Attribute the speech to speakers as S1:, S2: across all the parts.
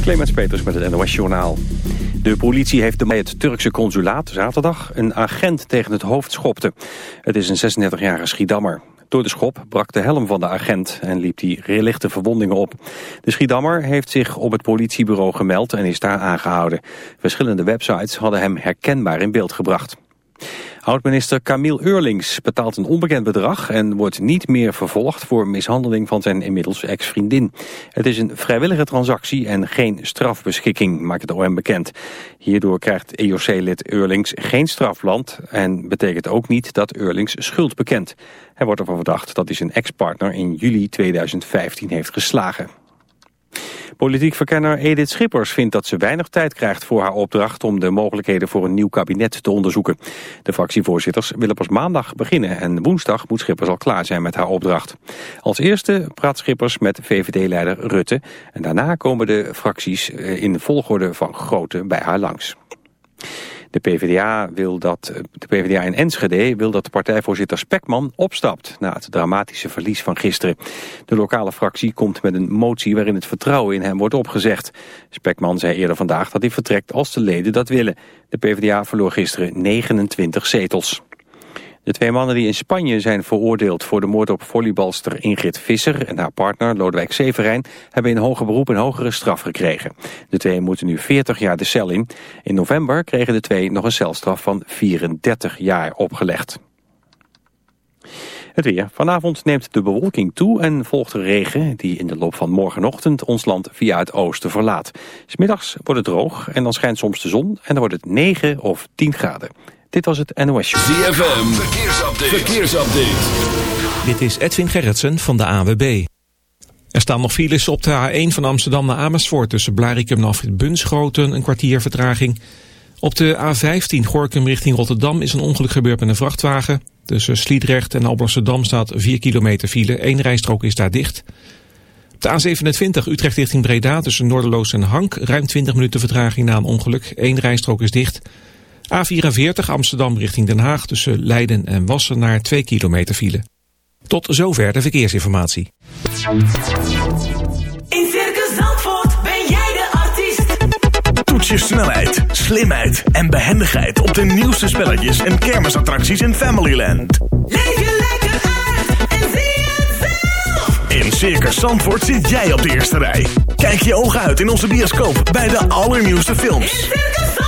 S1: Clemens Peters met het NOS Journaal. De politie heeft bij het Turkse consulaat zaterdag een agent tegen het hoofd schopte. Het is een 36-jarige Schiedammer. Door de schop brak de helm van de agent en liep hij lichte verwondingen op. De Schiedammer heeft zich op het politiebureau gemeld en is daar aangehouden. Verschillende websites hadden hem herkenbaar in beeld gebracht. Oud-minister Camille Eurlings betaalt een onbekend bedrag... en wordt niet meer vervolgd voor mishandeling van zijn inmiddels ex-vriendin. Het is een vrijwillige transactie en geen strafbeschikking, maakt het OM bekend. Hierdoor krijgt EOC-lid Eurlings geen strafland... en betekent ook niet dat Eurlings schuld bekent. Hij wordt ervan verdacht dat hij zijn ex-partner in juli 2015 heeft geslagen. Politiek verkenner Edith Schippers vindt dat ze weinig tijd krijgt voor haar opdracht om de mogelijkheden voor een nieuw kabinet te onderzoeken. De fractievoorzitters willen pas maandag beginnen en woensdag moet Schippers al klaar zijn met haar opdracht. Als eerste praat Schippers met VVD-leider Rutte en daarna komen de fracties eh, in volgorde van grootte bij haar langs. De PvdA, wil dat, de PvdA in Enschede wil dat de partijvoorzitter Spekman opstapt na het dramatische verlies van gisteren. De lokale fractie komt met een motie waarin het vertrouwen in hem wordt opgezegd. Spekman zei eerder vandaag dat hij vertrekt als de leden dat willen. De PvdA verloor gisteren 29 zetels. De twee mannen die in Spanje zijn veroordeeld voor de moord op volleybalster Ingrid Visser en haar partner Lodewijk Severijn hebben in hoger beroep een hogere straf gekregen. De twee moeten nu 40 jaar de cel in. In november kregen de twee nog een celstraf van 34 jaar opgelegd. Het weer. Vanavond neemt de bewolking toe en volgt de regen die in de loop van morgenochtend ons land via het oosten verlaat. Smiddags wordt het droog en dan schijnt soms de zon en dan wordt het 9 of 10 graden. Dit was het NOS Show.
S2: ZFM, verkeersupdate. verkeersupdate.
S3: Dit is Edwin Gerritsen van de AWB. Er staan nog files op de A1 van Amsterdam naar Amersfoort... tussen Blarikum en Afrit Bunschoten, een kwartier vertraging. Op de A15 Gorkum richting Rotterdam is een ongeluk gebeurd met een vrachtwagen. Tussen Sliedrecht en Alblasserdam staat 4 kilometer file. Eén rijstrook is daar dicht. Op de A27 Utrecht richting Breda tussen Noorderloos en Hank... ruim 20 minuten vertraging na een ongeluk. Eén rijstrook is dicht... A44 Amsterdam richting Den Haag tussen Leiden en Wassenaar 2 kilometer file. Tot zover de verkeersinformatie.
S4: In Circus Zandvoort ben jij de artiest.
S5: Toets je snelheid, slimheid en behendigheid op de nieuwste spelletjes en kermisattracties in Familyland.
S4: Leef je lekker uit en zie het zelf.
S5: In Circus Zandvoort zit jij op de eerste rij. Kijk je ogen uit in onze bioscoop bij de allernieuwste films.
S4: In Circus Zandvoort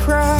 S6: cry.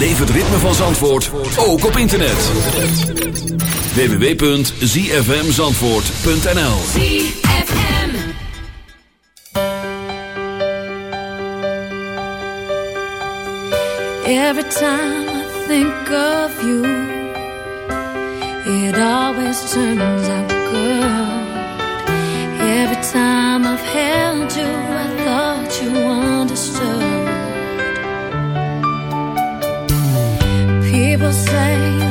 S2: Beleef het ritme van Zandvoort, ook op internet. www.zfmzandvoort.nl
S7: ZFM.
S8: Every time I think of you, it always turns out good. Every time I've held you, I thought you understood. People say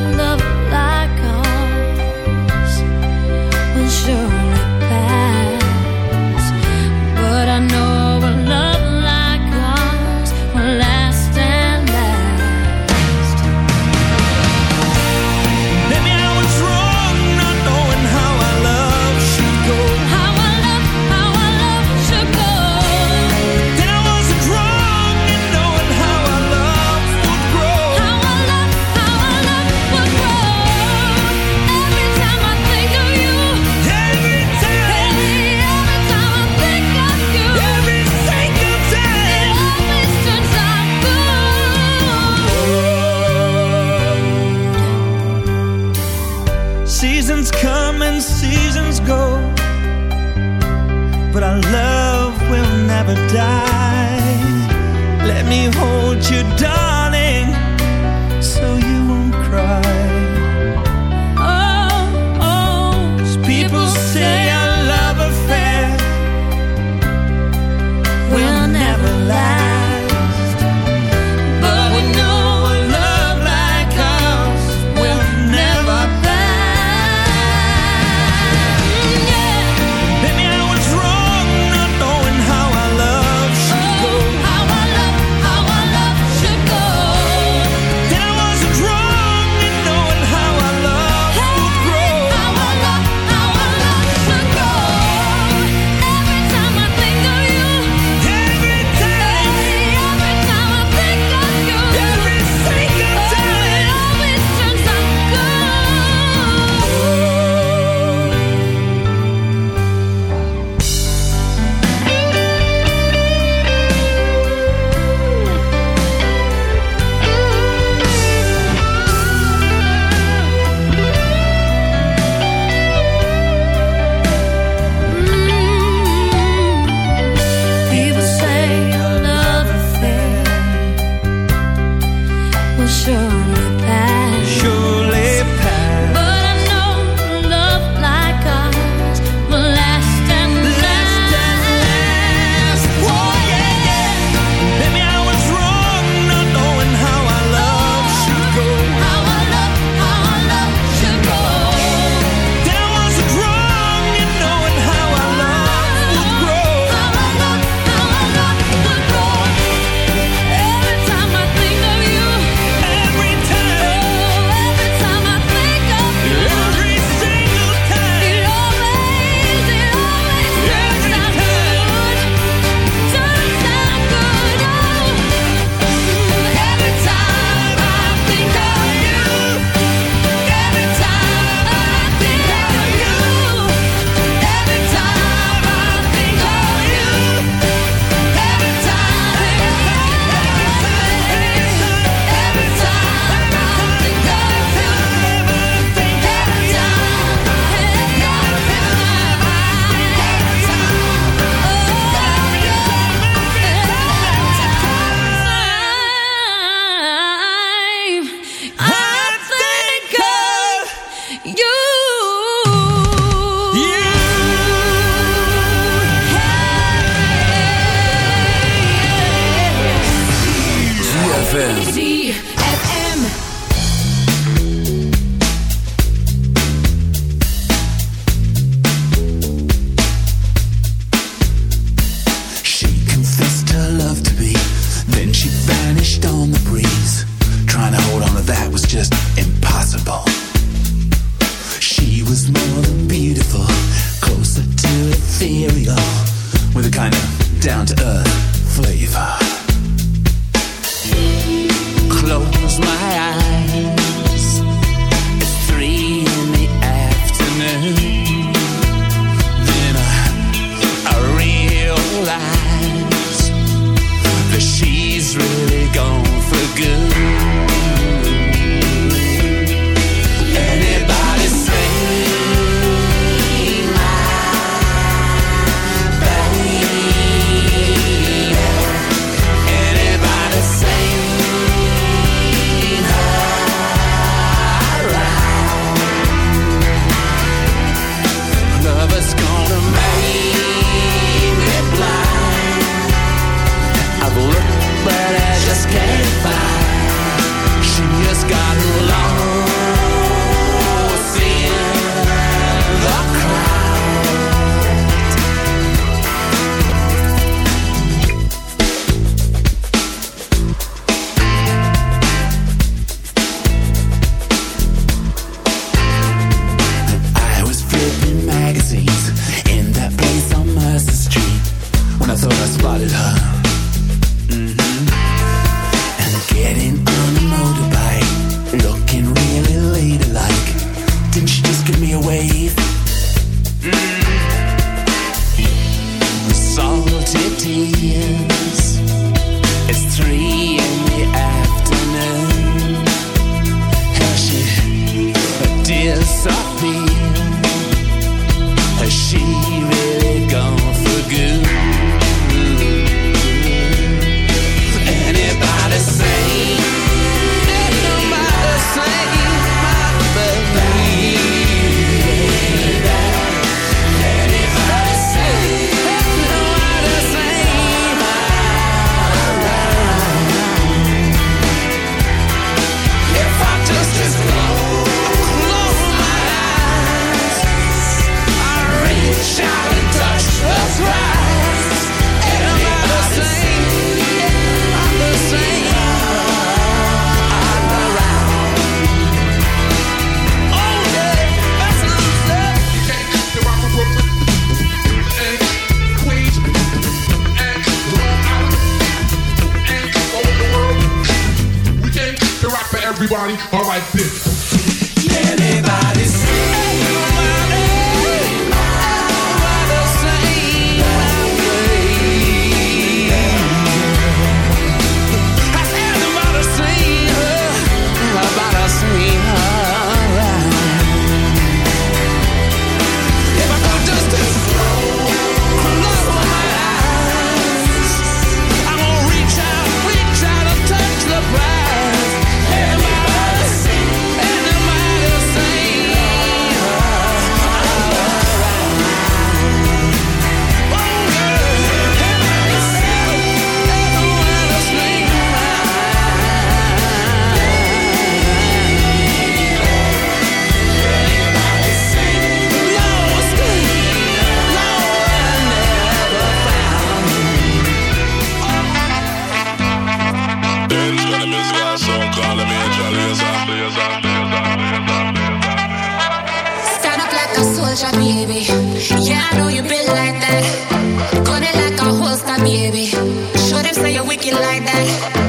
S9: just was your baby.
S7: Yeah, I know you been like that. Gunning like a holster, baby. Show them, say you're wicked like that.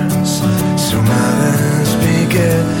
S2: yeah